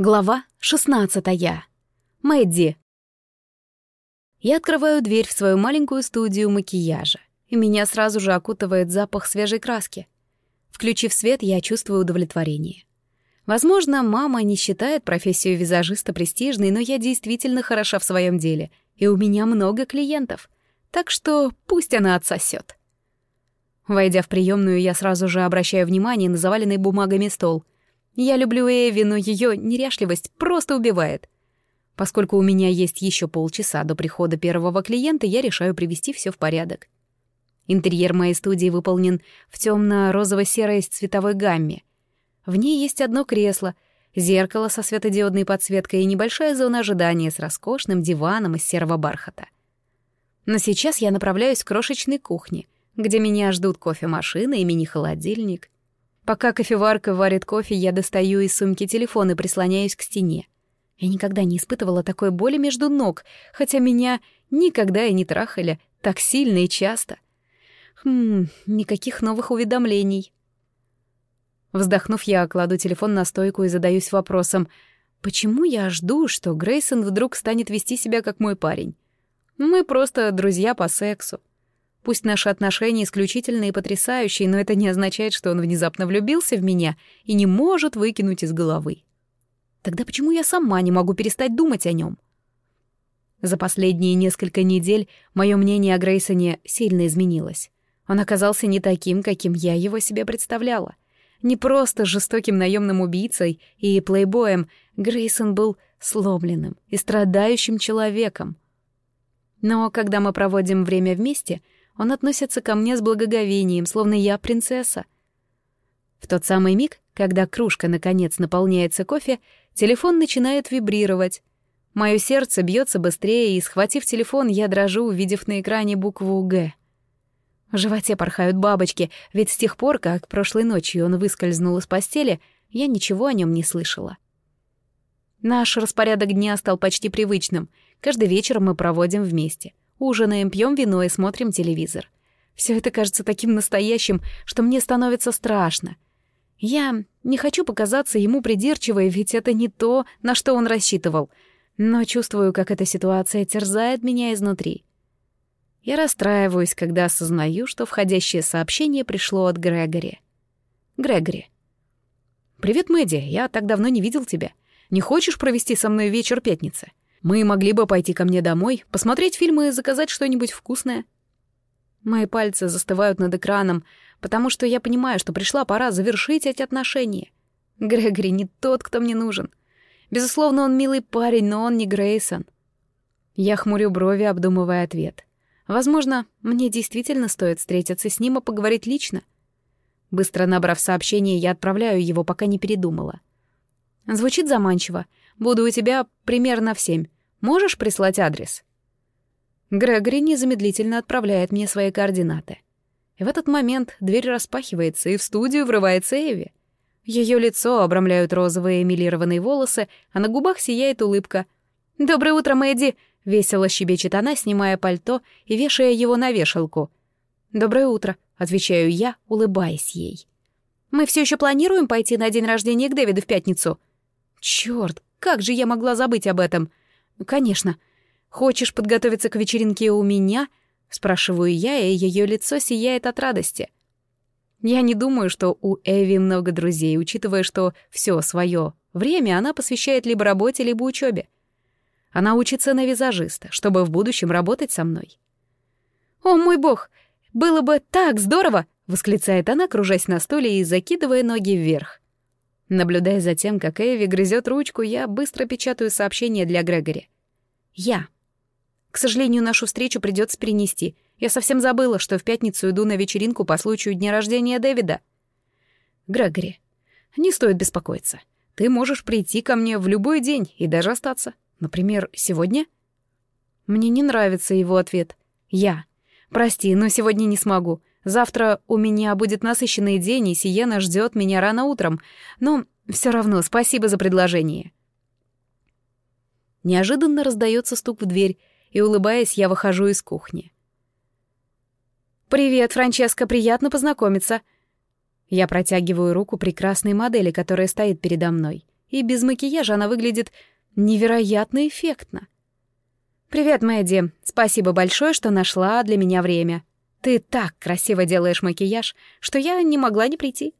Глава шестнадцатая. Мэдди. Я открываю дверь в свою маленькую студию макияжа, и меня сразу же окутывает запах свежей краски. Включив свет, я чувствую удовлетворение. Возможно, мама не считает профессию визажиста престижной, но я действительно хороша в своем деле, и у меня много клиентов, так что пусть она отсосет. Войдя в приемную, я сразу же обращаю внимание на заваленный бумагами стол — я люблю Эви, но ее неряшливость просто убивает. Поскольку у меня есть еще полчаса до прихода первого клиента, я решаю привести все в порядок. Интерьер моей студии выполнен в темно-розово-серой цветовой гамме. В ней есть одно кресло, зеркало со светодиодной подсветкой и небольшая зона ожидания с роскошным диваном из серого бархата. Но сейчас я направляюсь к крошечной кухне, где меня ждут кофемашина и мини-холодильник — Пока кофеварка варит кофе, я достаю из сумки телефон и прислоняюсь к стене. Я никогда не испытывала такой боли между ног, хотя меня никогда и не трахали так сильно и часто. Хм, никаких новых уведомлений. Вздохнув, я кладу телефон на стойку и задаюсь вопросом, почему я жду, что Грейсон вдруг станет вести себя как мой парень? Мы просто друзья по сексу. Пусть наши отношения исключительные и потрясающие, но это не означает, что он внезапно влюбился в меня и не может выкинуть из головы. Тогда почему я сама не могу перестать думать о нем? За последние несколько недель мое мнение о Грейсоне сильно изменилось. Он оказался не таким, каким я его себе представляла. Не просто жестоким наемным убийцей и плейбоем, Грейсон был сломленным и страдающим человеком. Но когда мы проводим время вместе — он относится ко мне с благоговением, словно я принцесса. В тот самый миг, когда кружка наконец наполняется кофе, телефон начинает вибрировать. Мое сердце бьется быстрее, и, схватив телефон, я дрожу, увидев на экране букву «Г». В животе порхают бабочки, ведь с тех пор, как прошлой ночью он выскользнул из постели, я ничего о нем не слышала. Наш распорядок дня стал почти привычным. Каждый вечер мы проводим вместе. Ужинаем, пьем вино и смотрим телевизор. Все это кажется таким настоящим, что мне становится страшно. Я не хочу показаться ему придирчивой, ведь это не то, на что он рассчитывал. Но чувствую, как эта ситуация терзает меня изнутри. Я расстраиваюсь, когда осознаю, что входящее сообщение пришло от Грегори. Грегори. «Привет, Мэдди, я так давно не видел тебя. Не хочешь провести со мной вечер пятницы?» Мы могли бы пойти ко мне домой, посмотреть фильмы и заказать что-нибудь вкусное. Мои пальцы застывают над экраном, потому что я понимаю, что пришла пора завершить эти отношения. Грегори не тот, кто мне нужен. Безусловно, он милый парень, но он не Грейсон. Я хмурю брови, обдумывая ответ. Возможно, мне действительно стоит встретиться с ним и поговорить лично. Быстро набрав сообщение, я отправляю его, пока не передумала. Звучит заманчиво. Буду у тебя примерно в семь. Можешь прислать адрес?» Грегори незамедлительно отправляет мне свои координаты. И в этот момент дверь распахивается, и в студию врывается Эви. Ее лицо обрамляют розовые эмилированные волосы, а на губах сияет улыбка. «Доброе утро, Мэдди!» — весело щебечет она, снимая пальто и вешая его на вешалку. «Доброе утро», — отвечаю я, улыбаясь ей. «Мы все еще планируем пойти на день рождения к Дэвиду в пятницу?» «Чёрт, как же я могла забыть об этом? Конечно. Хочешь подготовиться к вечеринке у меня? Спрашиваю я, и ее лицо сияет от радости. Я не думаю, что у Эви много друзей, учитывая, что все свое время она посвящает либо работе, либо учебе. Она учится на визажиста, чтобы в будущем работать со мной. «О, мой бог! Было бы так здорово!» — восклицает она, кружась на стуле и закидывая ноги вверх. Наблюдая за тем, как Эви грызет ручку, я быстро печатаю сообщение для Грегори. Я. К сожалению, нашу встречу придется перенести. Я совсем забыла, что в пятницу иду на вечеринку по случаю дня рождения Дэвида. Грегори, не стоит беспокоиться. Ты можешь прийти ко мне в любой день и даже остаться. Например, сегодня? Мне не нравится его ответ. Я. Прости, но сегодня не смогу. Завтра у меня будет насыщенный день, и Сиена ждет меня рано утром. Но все равно спасибо за предложение. Неожиданно раздается стук в дверь, и, улыбаясь, я выхожу из кухни. «Привет, Франческо, приятно познакомиться». Я протягиваю руку прекрасной модели, которая стоит передо мной, и без макияжа она выглядит невероятно эффектно. «Привет, Мэдди. Спасибо большое, что нашла для меня время. Ты так красиво делаешь макияж, что я не могла не прийти».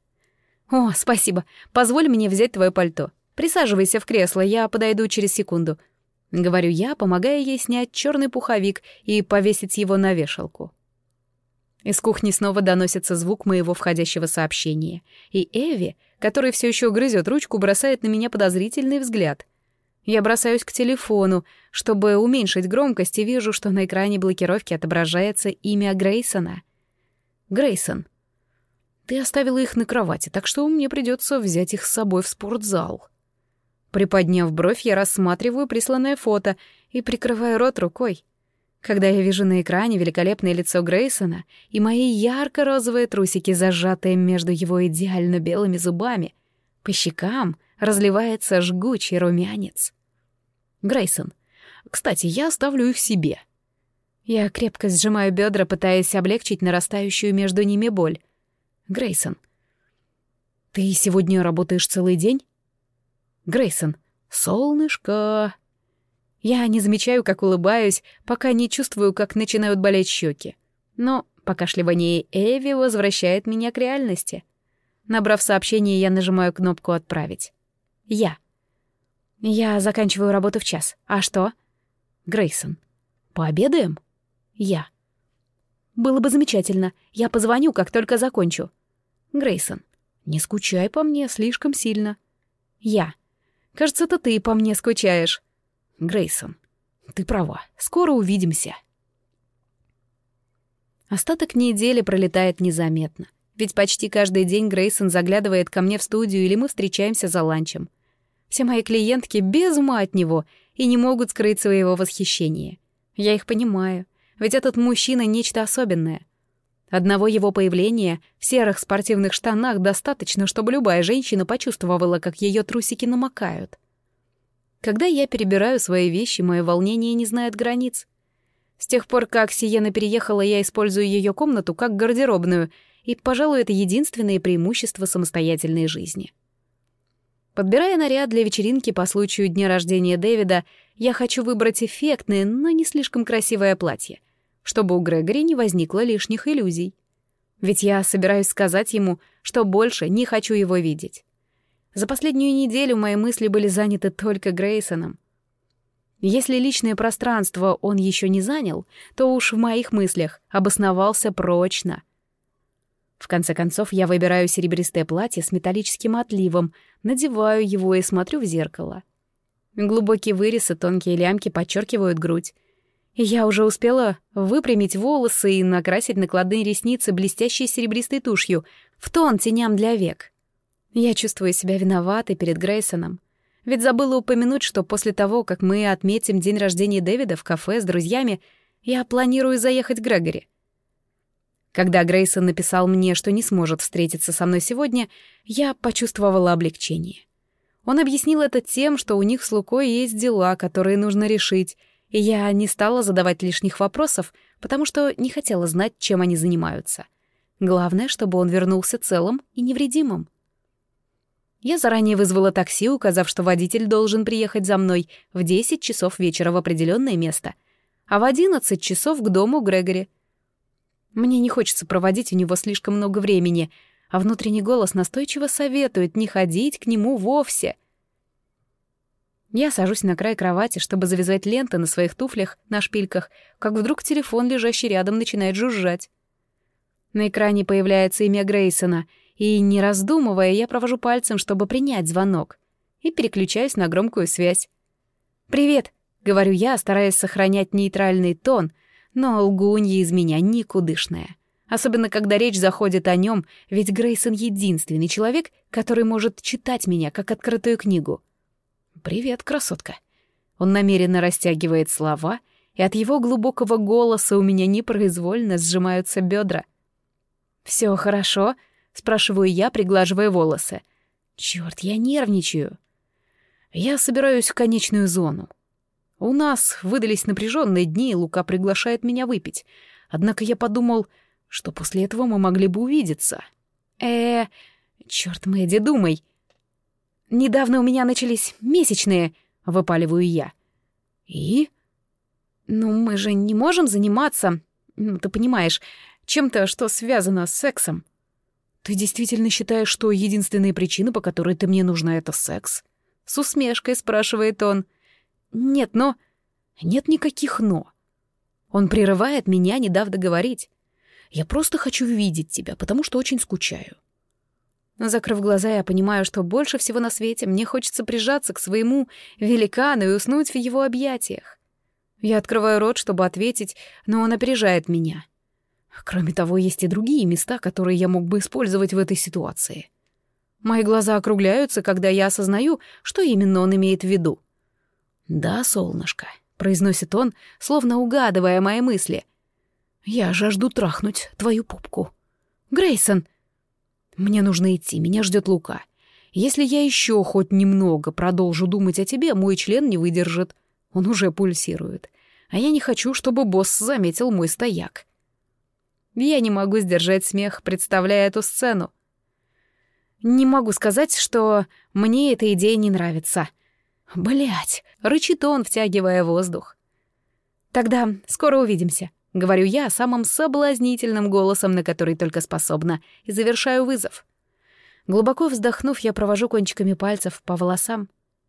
«О, спасибо. Позволь мне взять твое пальто. Присаживайся в кресло, я подойду через секунду». Говорю я, помогая ей снять черный пуховик и повесить его на вешалку. Из кухни снова доносится звук моего входящего сообщения, и Эви, который все еще грызет ручку, бросает на меня подозрительный взгляд — я бросаюсь к телефону, чтобы уменьшить громкость, и вижу, что на экране блокировки отображается имя Грейсона. Грейсон. Ты оставила их на кровати, так что мне придется взять их с собой в спортзал. Приподняв бровь, я рассматриваю присланное фото и прикрываю рот рукой. Когда я вижу на экране великолепное лицо Грейсона и мои ярко-розовые трусики, зажатые между его идеально белыми зубами, по щекам разливается жгучий румянец. Грейсон. Кстати, я оставлю их себе. Я крепко сжимаю бедра, пытаясь облегчить нарастающую между ними боль. Грейсон. Ты сегодня работаешь целый день? Грейсон. Солнышко. Я не замечаю, как улыбаюсь, пока не чувствую, как начинают болеть щеки. Но покашливание Эви возвращает меня к реальности. Набрав сообщение, я нажимаю кнопку «Отправить». Я. Я заканчиваю работу в час. А что? Грейсон. Пообедаем? Я. Было бы замечательно. Я позвоню, как только закончу. Грейсон. Не скучай по мне слишком сильно. Я. Кажется, это ты по мне скучаешь. Грейсон. Ты права. Скоро увидимся. Остаток недели пролетает незаметно. Ведь почти каждый день Грейсон заглядывает ко мне в студию или мы встречаемся за ланчем. Все мои клиентки без ума от него и не могут скрыть своего восхищения. Я их понимаю, ведь этот мужчина — нечто особенное. Одного его появления в серых спортивных штанах достаточно, чтобы любая женщина почувствовала, как ее трусики намокают. Когда я перебираю свои вещи, мое волнение не знает границ. С тех пор, как Сиена переехала, я использую ее комнату как гардеробную, и, пожалуй, это единственное преимущество самостоятельной жизни. Подбирая наряд для вечеринки по случаю дня рождения Дэвида, я хочу выбрать эффектное, но не слишком красивое платье, чтобы у Грегори не возникло лишних иллюзий. Ведь я собираюсь сказать ему, что больше не хочу его видеть. За последнюю неделю мои мысли были заняты только Грейсоном. Если личное пространство он еще не занял, то уж в моих мыслях обосновался прочно. В конце концов, я выбираю серебристое платье с металлическим отливом, надеваю его и смотрю в зеркало. Глубокий вырез и тонкие лямки подчеркивают грудь. Я уже успела выпрямить волосы и накрасить накладные ресницы блестящей серебристой тушью в тон теням для век. Я чувствую себя виноватой перед Грейсоном. Ведь забыла упомянуть, что после того, как мы отметим день рождения Дэвида в кафе с друзьями, я планирую заехать к Грегори. Когда Грейсон написал мне, что не сможет встретиться со мной сегодня, я почувствовала облегчение. Он объяснил это тем, что у них с Лукой есть дела, которые нужно решить, и я не стала задавать лишних вопросов, потому что не хотела знать, чем они занимаются. Главное, чтобы он вернулся целым и невредимым. Я заранее вызвала такси, указав, что водитель должен приехать за мной в 10 часов вечера в определенное место, а в 11 часов к дому Грегори — мне не хочется проводить у него слишком много времени, а внутренний голос настойчиво советует не ходить к нему вовсе. Я сажусь на край кровати, чтобы завязать ленты на своих туфлях на шпильках, как вдруг телефон, лежащий рядом, начинает жужжать. На экране появляется имя Грейсона, и, не раздумывая, я провожу пальцем, чтобы принять звонок, и переключаюсь на громкую связь. «Привет», — говорю я, стараясь сохранять нейтральный тон — но лгунья из меня никудышная. Особенно, когда речь заходит о нем, ведь Грейсон — единственный человек, который может читать меня, как открытую книгу. «Привет, красотка». Он намеренно растягивает слова, и от его глубокого голоса у меня непроизвольно сжимаются бедра. Все хорошо?» — спрашиваю я, приглаживая волосы. Черт, я нервничаю. Я собираюсь в конечную зону. У нас выдались напряженные дни, и Лука приглашает меня выпить. Однако я подумал, что после этого мы могли бы увидеться. Э, черт, Мэдди, думай. «Недавно у меня начались месячные», — выпаливаю я. «И?» «Ну, мы же не можем заниматься, ну, ты понимаешь, чем-то, что связано с сексом». «Ты действительно считаешь, что единственная причина, по которой ты мне нужна, — это секс?» С усмешкой спрашивает он. «Нет, но...» «Нет никаких «но». Он прерывает меня, не дав договорить. «Я просто хочу видеть тебя, потому что очень скучаю». Закрыв глаза, я понимаю, что больше всего на свете мне хочется прижаться к своему великану и уснуть в его объятиях. Я открываю рот, чтобы ответить, но он опережает меня. Кроме того, есть и другие места, которые я мог бы использовать в этой ситуации. Мои глаза округляются, когда я осознаю, что именно он имеет в виду. «Да, солнышко», — произносит он, словно угадывая мои мысли. «Я жажду трахнуть твою попку». «Грейсон!» «Мне нужно идти, меня ждет Лука. Если я еще хоть немного продолжу думать о тебе, мой член не выдержит. Он уже пульсирует. А я не хочу, чтобы босс заметил мой стояк». Я не могу сдержать смех, представляя эту сцену. Не могу сказать, что мне эта идея не нравится. Блять, рычит он, втягивая воздух. Тогда скоро увидимся, говорю я самым соблазнительным голосом, на который только способна, и завершаю вызов. Глубоко вздохнув, я провожу кончиками пальцев по волосам.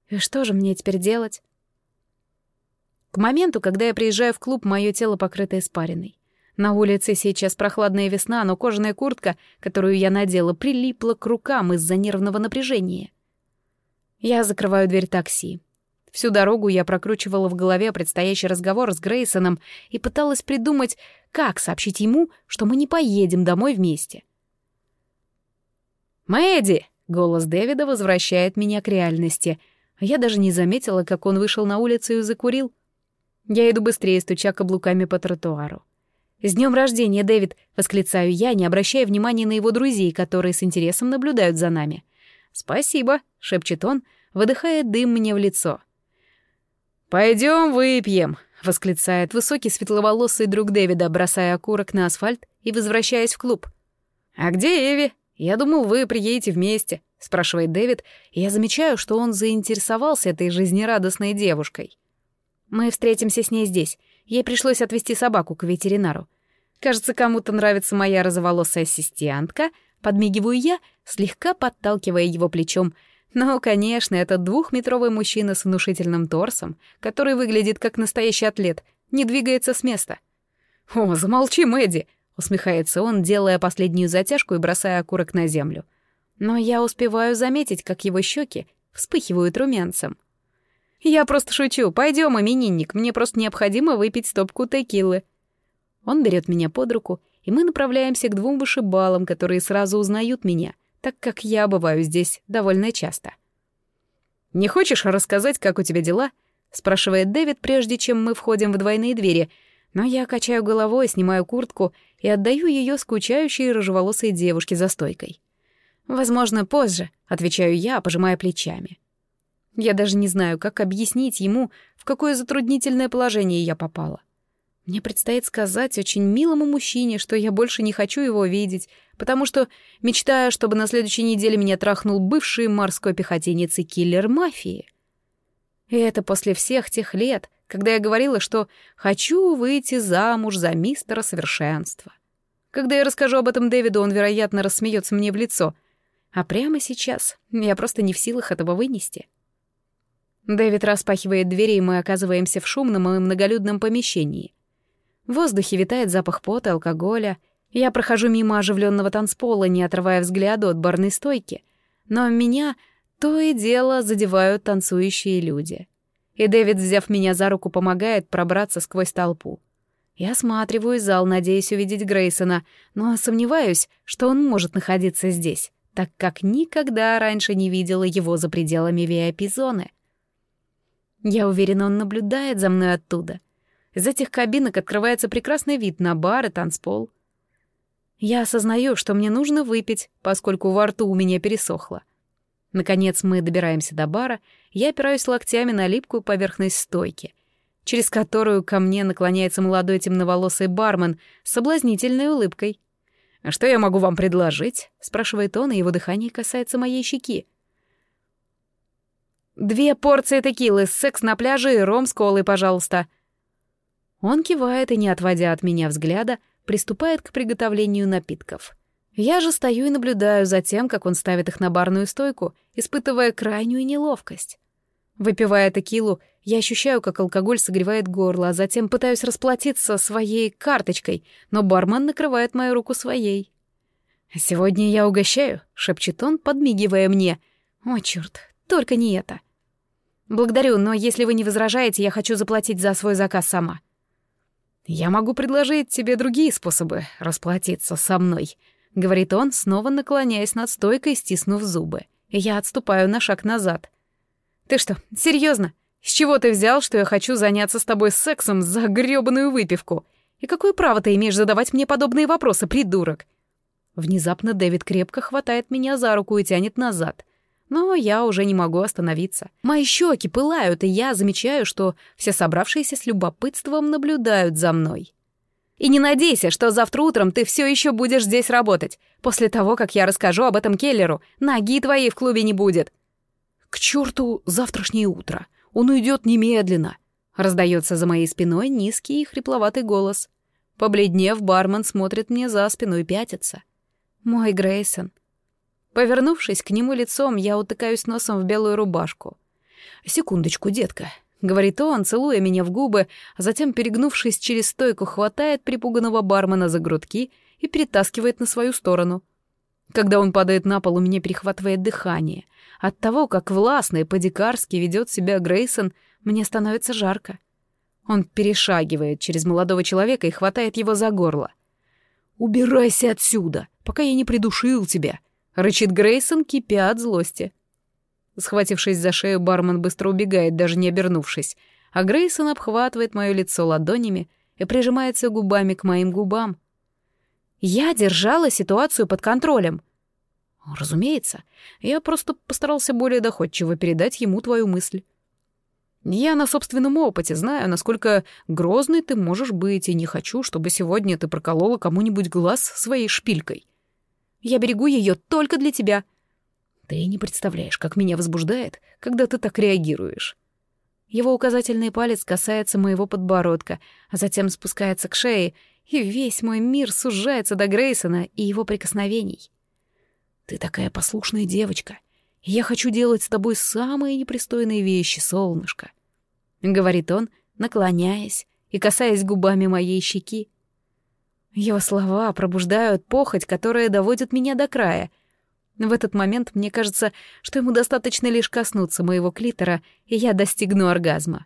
И что же мне теперь делать? К моменту, когда я приезжаю в клуб, мое тело покрыто испариной. На улице сейчас прохладная весна, но кожаная куртка, которую я надела, прилипла к рукам из-за нервного напряжения. Я закрываю дверь такси. Всю дорогу я прокручивала в голове предстоящий разговор с Грейсоном и пыталась придумать, как сообщить ему, что мы не поедем домой вместе. «Мэдди!» — голос Дэвида возвращает меня к реальности. Я даже не заметила, как он вышел на улицу и закурил. Я иду быстрее, стуча каблуками по тротуару. «С днем рождения, Дэвид!» — восклицаю я, не обращая внимания на его друзей, которые с интересом наблюдают за нами. «Спасибо!» — шепчет он, выдыхая дым мне в лицо. Пойдем выпьем!» — восклицает высокий светловолосый друг Дэвида, бросая окурок на асфальт и возвращаясь в клуб. «А где Эви? Я думал, вы приедете вместе», — спрашивает Дэвид, и я замечаю, что он заинтересовался этой жизнерадостной девушкой. «Мы встретимся с ней здесь. Ей пришлось отвезти собаку к ветеринару. Кажется, кому-то нравится моя розоволосая ассистентка, подмигиваю я, слегка подталкивая его плечом. Но, конечно, этот двухметровый мужчина с внушительным торсом, который выглядит как настоящий атлет, не двигается с места. «О, замолчи, Мэдди!» — усмехается он, делая последнюю затяжку и бросая окурок на землю. Но я успеваю заметить, как его щеки вспыхивают румянцем. «Я просто шучу. Пойдем, именинник, мне просто необходимо выпить стопку текилы». Он берет меня под руку, и мы направляемся к двум вышибалам, которые сразу узнают меня, так как я бываю здесь довольно часто. «Не хочешь рассказать, как у тебя дела?» — спрашивает Дэвид, прежде чем мы входим в двойные двери, но я качаю головой, снимаю куртку и отдаю ее скучающей рыжеволосой девушке за стойкой. «Возможно, позже», — отвечаю я, пожимая плечами. Я даже не знаю, как объяснить ему, в какое затруднительное положение я попала. Мне предстоит сказать очень милому мужчине, что я больше не хочу его видеть, потому что мечтаю, чтобы на следующей неделе меня трахнул бывший морской пехотинец и киллер мафии. И это после всех тех лет, когда я говорила, что хочу выйти замуж за мистера совершенства. Когда я расскажу об этом Дэвиду, он, вероятно, рассмеется мне в лицо. А прямо сейчас я просто не в силах этого вынести. Дэвид распахивает двери, и мы оказываемся в шумном и многолюдном помещении. В воздухе витает запах пота, алкоголя. Я прохожу мимо оживленного танцпола, не отрывая взгляду от барной стойки. Но меня то и дело задевают танцующие люди. И Дэвид, взяв меня за руку, помогает пробраться сквозь толпу. Я осматриваю зал, надеясь увидеть Грейсона, но сомневаюсь, что он может находиться здесь, так как никогда раньше не видела его за пределами VIP-зоны. Я уверена, он наблюдает за мной оттуда. Из этих кабинок открывается прекрасный вид на бар и танцпол. Я осознаю, что мне нужно выпить, поскольку во рту у меня пересохло. Наконец мы добираемся до бара, я опираюсь локтями на липкую поверхность стойки, через которую ко мне наклоняется молодой темноволосый бармен с соблазнительной улыбкой. «Что я могу вам предложить?» — спрашивает он, и его дыхание касается моей щеки. две порции текилы, секс на пляже и ром с колой, пожалуйста». Он кивает и, не отводя от меня взгляда, приступает к приготовлению напитков. Я же стою и наблюдаю за тем, как он ставит их на барную стойку, испытывая крайнюю неловкость. Выпивая текилу, я ощущаю, как алкоголь согревает горло, а затем пытаюсь расплатиться своей карточкой, но бармен накрывает мою руку своей. «Сегодня я угощаю», — шепчет он, подмигивая мне. «О, чёрт, только не это». «Благодарю, но если вы не возражаете, я хочу заплатить за свой заказ сама». «Я могу предложить тебе другие способы расплатиться со мной», — говорит он, снова наклоняясь над стойкой, стиснув зубы. Я отступаю на шаг назад. «Ты что, серьезно? С чего ты взял, что я хочу заняться с тобой сексом за грёбаную выпивку? И какое право ты имеешь задавать мне подобные вопросы, придурок?» Внезапно Дэвид крепко хватает меня за руку и тянет назад но я уже не могу остановиться. Мои щеки пылают, и я замечаю, что все собравшиеся с любопытством наблюдают за мной. И не надейся, что завтра утром ты все еще будешь здесь работать. После того, как я расскажу об этом Келлеру, ноги твоей в клубе не будет. К черту завтрашнее утро. Он уйдет немедленно. Раздается за моей спиной низкий и хрипловатый голос. Побледнев, бармен смотрит мне за спину и пятится. Мой Грейсон. Повернувшись к нему лицом, я утыкаюсь носом в белую рубашку. «Секундочку, детка», — говорит он, целуя меня в губы, а затем, перегнувшись через стойку, хватает припуганного бармена за грудки и перетаскивает на свою сторону. Когда он падает на пол, у меня перехватывает дыхание. От того, как властно и по-дикарски ведет себя Грейсон, мне становится жарко. Он перешагивает через молодого человека и хватает его за горло. «Убирайся отсюда, пока я не придушил тебя», Рычит Грейсон, кипя от злости. Схватившись за шею, бармен быстро убегает, даже не обернувшись, а Грейсон обхватывает мое лицо ладонями и прижимается губами к моим губам. Я держала ситуацию под контролем. Разумеется, я просто постарался более доходчиво передать ему твою мысль. Я на собственном опыте знаю, насколько грозный ты можешь быть, и не хочу, чтобы сегодня ты проколола кому-нибудь глаз своей шпилькой. Я берегу ее только для тебя. Ты не представляешь, как меня возбуждает, когда ты так реагируешь. Его указательный палец касается моего подбородка, а затем спускается к шее, и весь мой мир сужается до Грейсона и его прикосновений. Ты такая послушная девочка, я хочу делать с тобой самые непристойные вещи, солнышко. Говорит он, наклоняясь и касаясь губами моей щеки. Его слова пробуждают похоть, которая доводит меня до края. В этот момент мне кажется, что ему достаточно лишь коснуться моего клитора, и я достигну оргазма.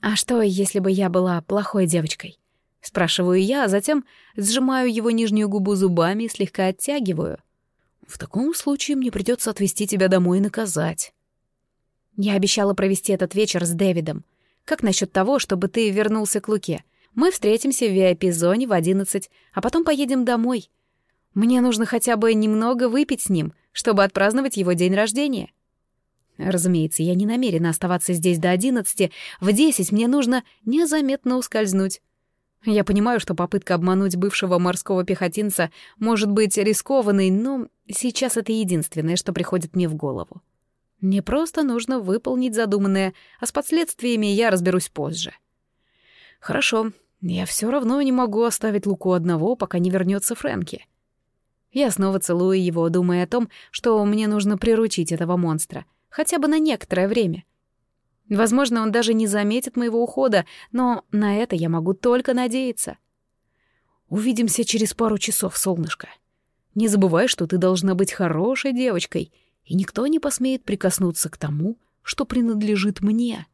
«А что, если бы я была плохой девочкой?» Спрашиваю я, а затем сжимаю его нижнюю губу зубами и слегка оттягиваю. «В таком случае мне придется отвезти тебя домой и наказать». Я обещала провести этот вечер с Дэвидом. Как насчет того, чтобы ты вернулся к Луке? Мы встретимся в VIP-зоне в одиннадцать, а потом поедем домой. Мне нужно хотя бы немного выпить с ним, чтобы отпраздновать его день рождения. Разумеется, я не намерена оставаться здесь до одиннадцати. В десять мне нужно незаметно ускользнуть. Я понимаю, что попытка обмануть бывшего морского пехотинца может быть рискованной, но сейчас это единственное, что приходит мне в голову. Мне просто нужно выполнить задуманное, а с последствиями я разберусь позже. Хорошо, я все равно не могу оставить Луку одного, пока не вернется Фрэнки. Я снова целую его, думая о том, что мне нужно приручить этого монстра, хотя бы на некоторое время. Возможно, он даже не заметит моего ухода, но на это я могу только надеяться. Увидимся через пару часов, солнышко. Не забывай, что ты должна быть хорошей девочкой, и никто не посмеет прикоснуться к тому, что принадлежит мне.